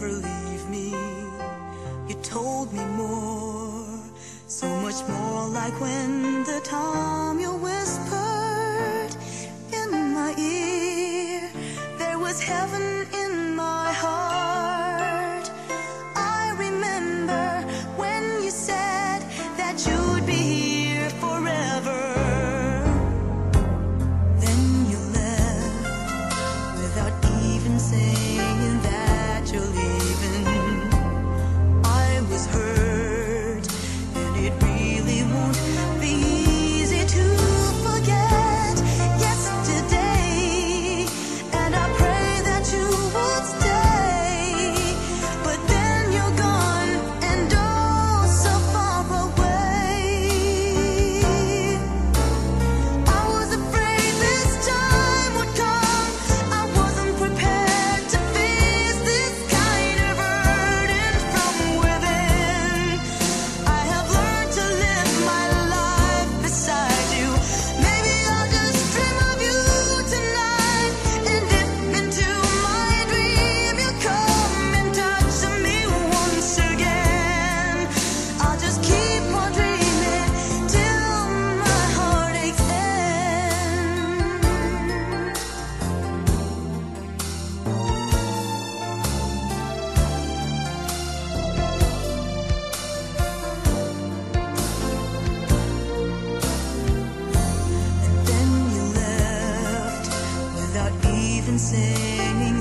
never leave me. You told me more, so much more like when the time you whispered. sing